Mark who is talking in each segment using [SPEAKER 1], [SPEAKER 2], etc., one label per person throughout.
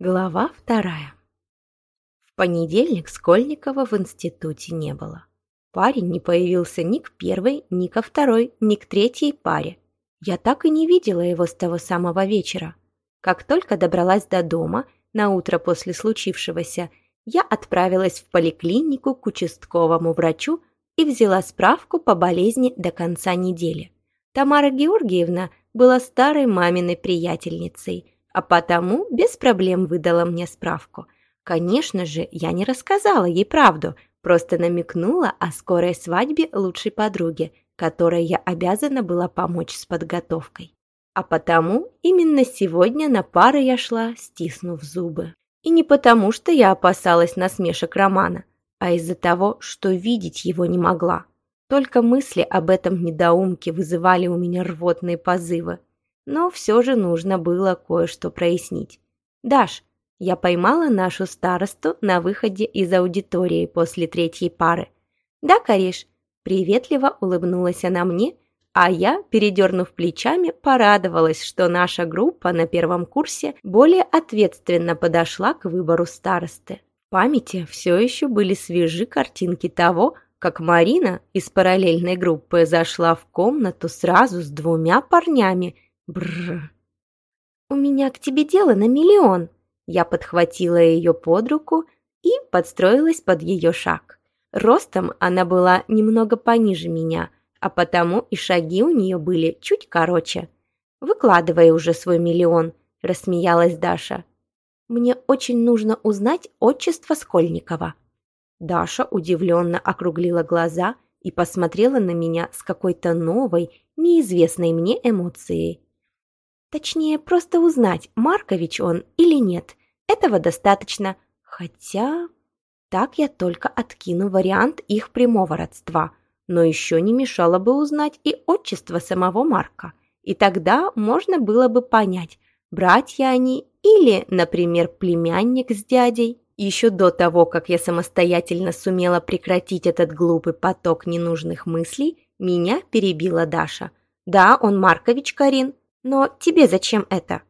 [SPEAKER 1] Глава вторая. В понедельник Скольникова в институте не было. Парень не появился ни к первой, ни ко второй, ни к третьей паре. Я так и не видела его с того самого вечера. Как только добралась до дома, на утро после случившегося, я отправилась в поликлинику к участковому врачу и взяла справку по болезни до конца недели. Тамара Георгиевна была старой маминой приятельницей – а потому без проблем выдала мне справку. Конечно же, я не рассказала ей правду, просто намекнула о скорой свадьбе лучшей подруги, которой я обязана была помочь с подготовкой. А потому именно сегодня на пары я шла, стиснув зубы. И не потому, что я опасалась насмешек Романа, а из-за того, что видеть его не могла. Только мысли об этом недоумке вызывали у меня рвотные позывы но все же нужно было кое-что прояснить. «Даш, я поймала нашу старосту на выходе из аудитории после третьей пары». «Да, Кариш», — приветливо улыбнулась она мне, а я, передернув плечами, порадовалась, что наша группа на первом курсе более ответственно подошла к выбору старосты. В памяти все еще были свежи картинки того, как Марина из параллельной группы зашла в комнату сразу с двумя парнями Бррр. «У меня к тебе дело на миллион!» Я подхватила ее под руку и подстроилась под ее шаг. Ростом она была немного пониже меня, а потому и шаги у нее были чуть короче. «Выкладывай уже свой миллион», – рассмеялась Даша. «Мне очень нужно узнать отчество Скольникова». Даша удивленно округлила глаза и посмотрела на меня с какой-то новой, неизвестной мне эмоцией. Точнее, просто узнать, Маркович он или нет. Этого достаточно. Хотя... Так я только откину вариант их прямого родства. Но еще не мешало бы узнать и отчество самого Марка. И тогда можно было бы понять, братья они или, например, племянник с дядей. Еще до того, как я самостоятельно сумела прекратить этот глупый поток ненужных мыслей, меня перебила Даша. «Да, он Маркович Карин, но тебе зачем это?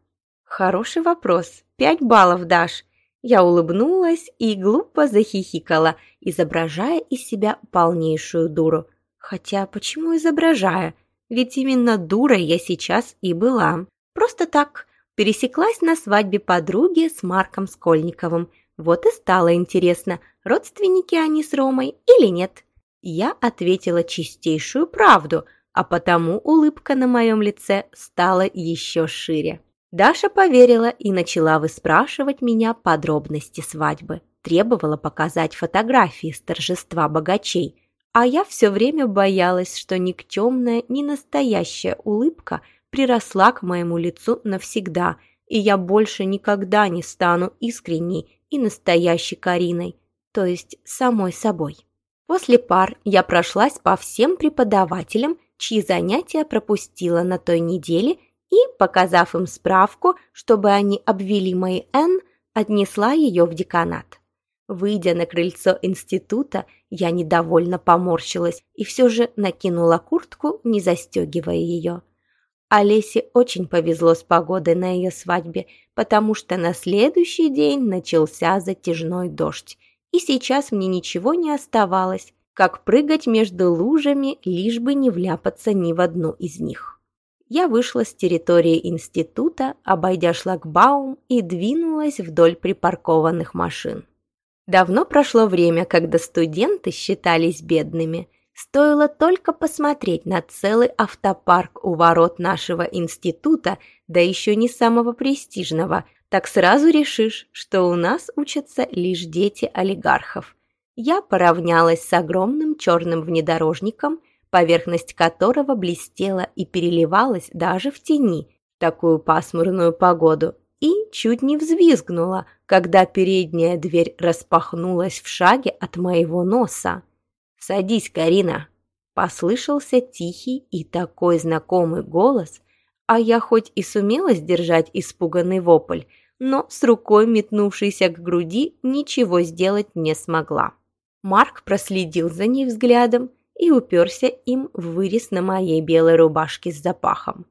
[SPEAKER 1] Хороший вопрос. Пять баллов дашь. Я улыбнулась и глупо захихикала, изображая из себя полнейшую дуру. Хотя почему изображая? Ведь именно дурой я сейчас и была. Просто так. Пересеклась на свадьбе подруги с Марком Скольниковым. Вот и стало интересно, родственники они с Ромой или нет. Я ответила чистейшую правду – а потому улыбка на моем лице стала еще шире. Даша поверила и начала выспрашивать меня подробности свадьбы. Требовала показать фотографии с торжества богачей, а я все время боялась, что никчемная, не настоящая улыбка приросла к моему лицу навсегда, и я больше никогда не стану искренней и настоящей Кариной, то есть самой собой. После пар я прошлась по всем преподавателям чьи занятия пропустила на той неделе и, показав им справку, чтобы они обвели мои «Н», отнесла ее в деканат. Выйдя на крыльцо института, я недовольно поморщилась и все же накинула куртку, не застегивая ее. Олесе очень повезло с погодой на ее свадьбе, потому что на следующий день начался затяжной дождь, и сейчас мне ничего не оставалось, как прыгать между лужами, лишь бы не вляпаться ни в одну из них. Я вышла с территории института, обойдя шлагбаум и двинулась вдоль припаркованных машин. Давно прошло время, когда студенты считались бедными. Стоило только посмотреть на целый автопарк у ворот нашего института, да еще не самого престижного, так сразу решишь, что у нас учатся лишь дети олигархов – я поравнялась с огромным черным внедорожником, поверхность которого блестела и переливалась даже в тени в такую пасмурную погоду, и чуть не взвизгнула, когда передняя дверь распахнулась в шаге от моего носа. «Садись, Карина!» Послышался тихий и такой знакомый голос, а я хоть и сумела сдержать испуганный вопль, но с рукой, метнувшейся к груди, ничего сделать не смогла. Марк проследил за ней взглядом и уперся им в вырез на моей белой рубашке с запахом.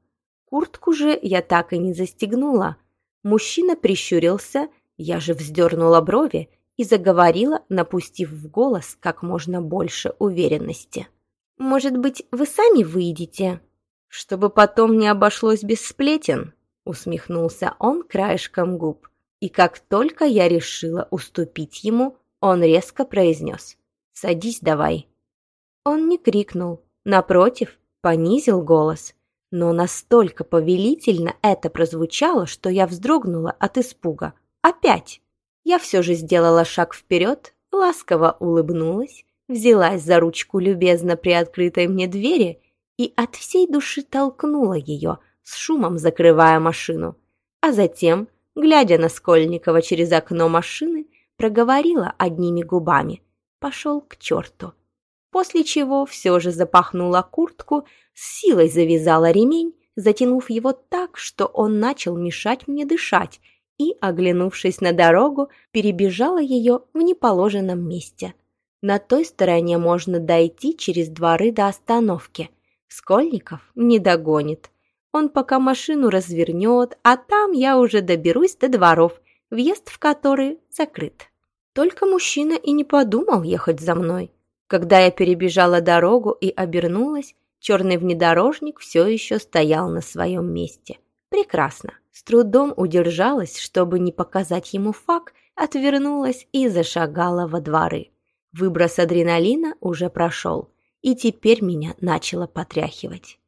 [SPEAKER 1] Куртку же я так и не застегнула. Мужчина прищурился Я же вздернула брови и заговорила, напустив в голос как можно больше уверенности. «Может быть, вы сами выйдете?» «Чтобы потом не обошлось без сплетен», усмехнулся он краешком губ. И как только я решила уступить ему, он резко произнес «Садись давай». Он не крикнул, напротив, понизил голос, но настолько повелительно это прозвучало, что я вздрогнула от испуга. Опять! Я все же сделала шаг вперед, ласково улыбнулась, взялась за ручку любезно приоткрытой мне двери и от всей души толкнула ее, с шумом закрывая машину, а затем глядя на Скольникова через окно машины, проговорила одними губами «пошел к черту». После чего все же запахнула куртку, с силой завязала ремень, затянув его так, что он начал мешать мне дышать, и, оглянувшись на дорогу, перебежала ее в неположенном месте. На той стороне можно дойти через дворы до остановки. Скольников не догонит. Он пока машину развернет, а там я уже доберусь до дворов, въезд в которые закрыт. Только мужчина и не подумал ехать за мной. Когда я перебежала дорогу и обернулась, черный внедорожник все еще стоял на своем месте. Прекрасно. С трудом удержалась, чтобы не показать ему факт, отвернулась и зашагала во дворы. Выброс адреналина уже прошел, и теперь меня начало потряхивать.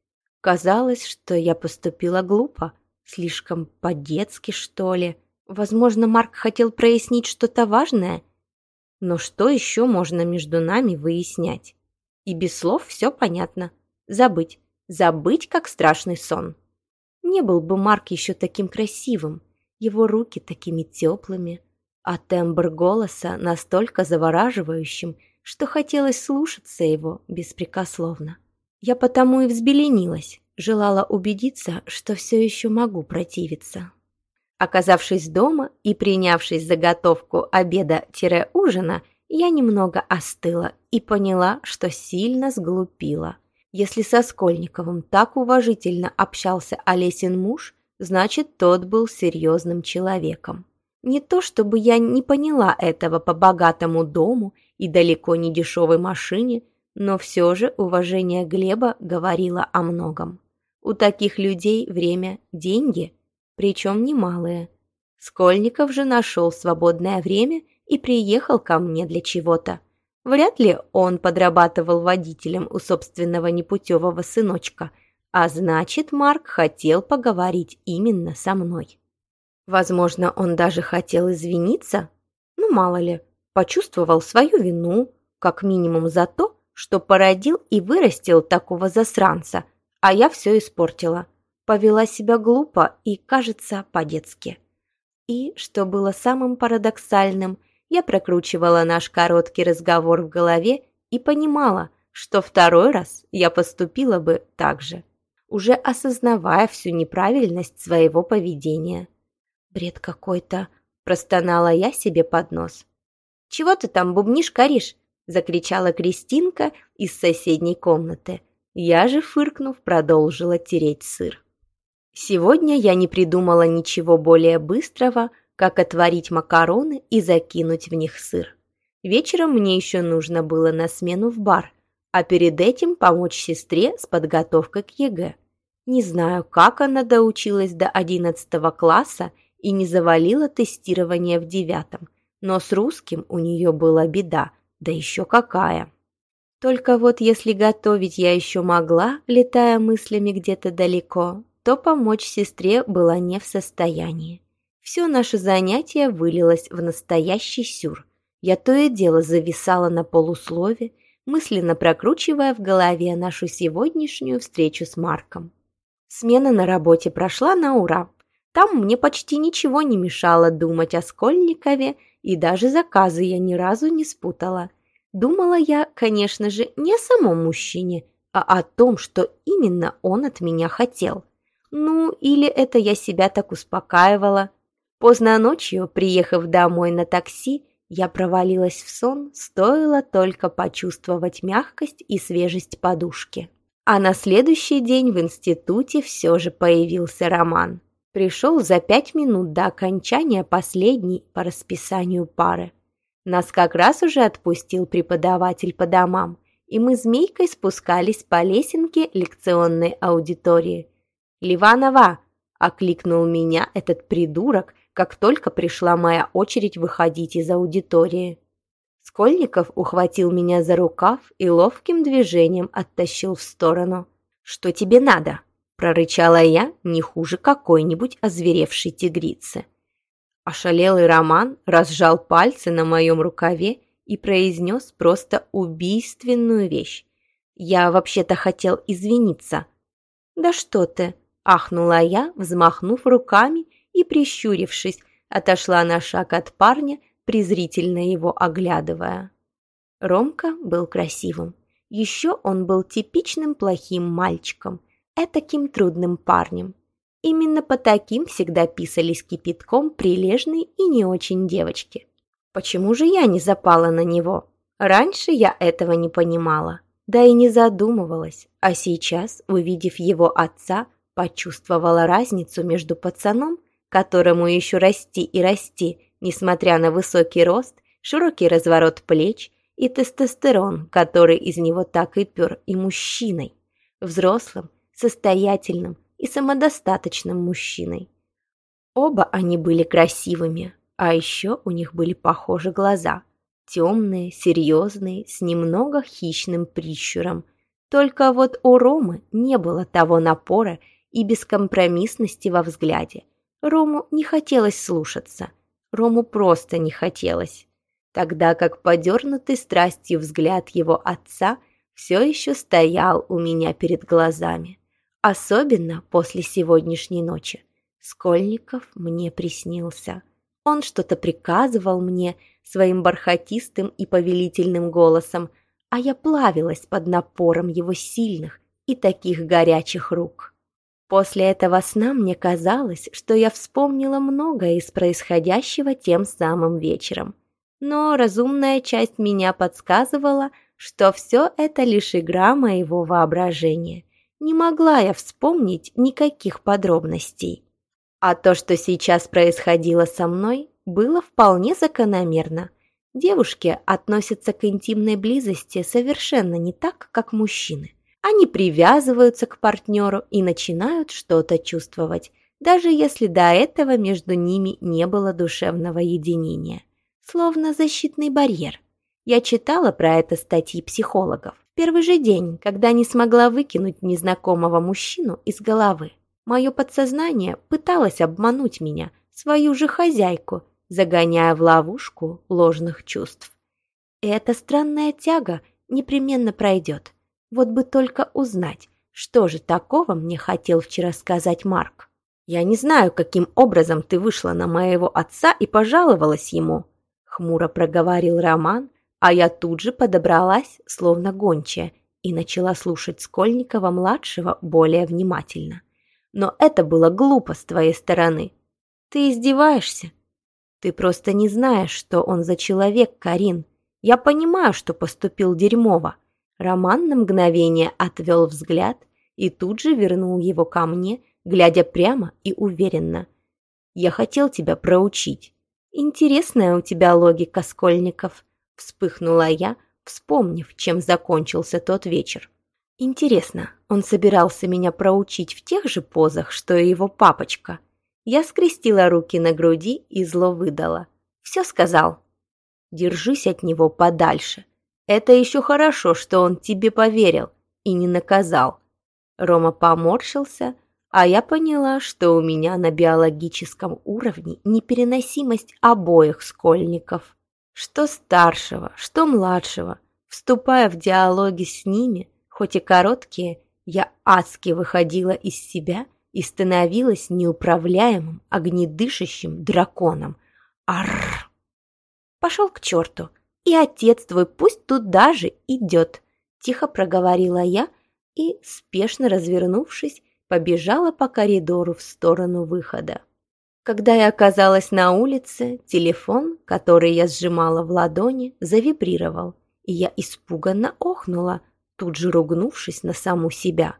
[SPEAKER 1] Казалось, что я поступила глупо, слишком по-детски, что ли. Возможно, Марк хотел прояснить что-то важное. Но что еще можно между нами выяснять? И без слов все понятно. Забыть. Забыть, как страшный сон. Не был бы Марк еще таким красивым, его руки такими теплыми, а тембр голоса настолько завораживающим, что хотелось слушаться его беспрекословно. Я потому и взбеленилась, желала убедиться, что все еще могу противиться. Оказавшись дома и принявшись за готовку обеда-ужина, я немного остыла и поняла, что сильно сглупила. Если со Скольниковым так уважительно общался Олесин муж, значит, тот был серьезным человеком. Не то чтобы я не поняла этого по богатому дому и далеко не дешевой машине – но все же уважение Глеба говорило о многом. У таких людей время – деньги, причем немалые. Скольников же нашел свободное время и приехал ко мне для чего-то. Вряд ли он подрабатывал водителем у собственного непутевого сыночка, а значит, Марк хотел поговорить именно со мной. Возможно, он даже хотел извиниться, ну мало ли, почувствовал свою вину, как минимум за то, что породил и вырастил такого засранца, а я все испортила. Повела себя глупо и, кажется, по-детски. И, что было самым парадоксальным, я прокручивала наш короткий разговор в голове и понимала, что второй раз я поступила бы так же, уже осознавая всю неправильность своего поведения. «Бред какой-то», – простонала я себе под нос. «Чего ты там бубнишь, коришь? закричала Кристинка из соседней комнаты. Я же, фыркнув, продолжила тереть сыр. Сегодня я не придумала ничего более быстрого, как отварить макароны и закинуть в них сыр. Вечером мне еще нужно было на смену в бар, а перед этим помочь сестре с подготовкой к ЕГЭ. Не знаю, как она доучилась до одиннадцатого класса и не завалила тестирование в девятом, но с русским у нее была беда – да еще какая! Только вот если готовить я еще могла, летая мыслями где-то далеко, то помочь сестре была не в состоянии. Все наше занятие вылилось в настоящий сюр. Я то и дело зависала на полуслове, мысленно прокручивая в голове нашу сегодняшнюю встречу с Марком. Смена на работе прошла на ура. Там мне почти ничего не мешало думать о Скольникове, и даже заказы я ни разу не спутала. Думала я, конечно же, не о самом мужчине, а о том, что именно он от меня хотел. Ну, или это я себя так успокаивала. Поздно ночью, приехав домой на такси, я провалилась в сон, стоило только почувствовать мягкость и свежесть подушки. А на следующий день в институте все же появился Роман. Пришел за пять минут до окончания последней по расписанию пары. Нас как раз уже отпустил преподаватель по домам, и мы змейкой спускались по лесенке лекционной аудитории. «Ливанова!» – окликнул меня этот придурок, как только пришла моя очередь выходить из аудитории. Скольников ухватил меня за рукав и ловким движением оттащил в сторону. «Что тебе надо?» – прорычала я не хуже какой-нибудь озверевшей тигрицы. Ошалелый Роман разжал пальцы на моем рукаве и произнес просто убийственную вещь. «Я вообще-то хотел извиниться». «Да что ты!» – ахнула я, взмахнув руками и, прищурившись, отошла на шаг от парня, презрительно его оглядывая. Ромка был красивым. Еще он был типичным плохим мальчиком, этаким трудным парнем. Именно по таким всегда писались кипятком прилежные и не очень девочки. Почему же я не запала на него? Раньше я этого не понимала, да и не задумывалась, а сейчас, увидев его отца, почувствовала разницу между пацаном, которому еще расти и расти, несмотря на высокий рост, широкий разворот плеч и тестостерон, который из него так и пер, и мужчиной, взрослым, состоятельным и самодостаточным мужчиной. Оба они были красивыми, а еще у них были похожи глаза. Темные, серьезные, с немного хищным прищуром. Только вот у Ромы не было того напора и бескомпромиссности во взгляде. Рому не хотелось слушаться. Рому просто не хотелось. Тогда как подернутый страстью взгляд его отца все еще стоял у меня перед глазами. Особенно после сегодняшней ночи. Скольников мне приснился. Он что-то приказывал мне своим бархатистым и повелительным голосом, а я плавилась под напором его сильных и таких горячих рук. После этого сна мне казалось, что я вспомнила многое из происходящего тем самым вечером. Но разумная часть меня подсказывала, что все это лишь игра моего воображения. Не могла я вспомнить никаких подробностей. А то, что сейчас происходило со мной, было вполне закономерно. Девушки относятся к интимной близости совершенно не так, как мужчины. Они привязываются к партнеру и начинают что-то чувствовать, даже если до этого между ними не было душевного единения. Словно защитный барьер. Я читала про это статьи психологов. Первый же день, когда не смогла выкинуть незнакомого мужчину из головы. Мое подсознание пыталось обмануть меня, свою же хозяйку, загоняя в ловушку ложных чувств. Эта странная тяга непременно пройдет. Вот бы только узнать, что же такого мне хотел вчера сказать Марк. «Я не знаю, каким образом ты вышла на моего отца и пожаловалась ему», хмуро проговорил Роман, а я тут же подобралась, словно гончая, и начала слушать Скольникова-младшего более внимательно. Но это было глупо с твоей стороны. Ты издеваешься? Ты просто не знаешь, что он за человек, Карин. Я понимаю, что поступил дерьмово. Роман на мгновение отвел взгляд и тут же вернул его ко мне, глядя прямо и уверенно. «Я хотел тебя проучить. Интересная у тебя логика, Скольников», — вспыхнула я, вспомнив, чем закончился тот вечер. Интересно, он собирался меня проучить в тех же позах, что и его папочка? Я скрестила руки на груди и зло выдала. Все сказал. Держись от него подальше. Это еще хорошо, что он тебе поверил и не наказал. Рома поморщился, а я поняла, что у меня на биологическом уровне непереносимость обоих скольников. Что старшего, что младшего. Вступая в диалоги с ними – Хоть и короткие, я адски выходила из себя и становилась неуправляемым, огнедышащим драконом. Арр! Пошел к черту, и отец твой пусть тут даже идет, тихо проговорила я и, спешно развернувшись, побежала по коридору в сторону выхода. Когда я оказалась на улице, телефон, который я сжимала в ладони, завибрировал, и я испуганно охнула – тут же ругнувшись на саму себя.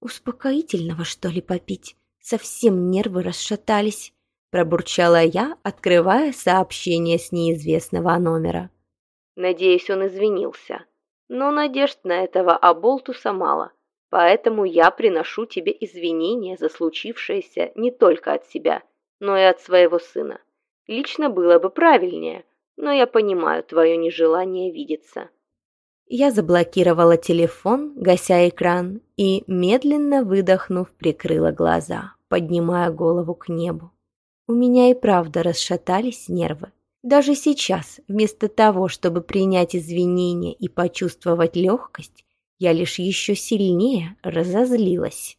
[SPEAKER 1] «Успокоительного, что ли, попить?» совсем нервы расшатались», пробурчала я, открывая сообщение с неизвестного номера. Надеюсь, он извинился. Но надежд на этого оболтуса мало, поэтому я приношу тебе извинения за случившееся не только от себя, но и от своего сына. Лично было бы правильнее, но я понимаю твое нежелание видеться. Я заблокировала телефон, гася экран, и, медленно выдохнув, прикрыла глаза, поднимая голову к небу. У меня и правда расшатались нервы. Даже сейчас, вместо того, чтобы принять извинения и почувствовать легкость, я лишь еще сильнее разозлилась.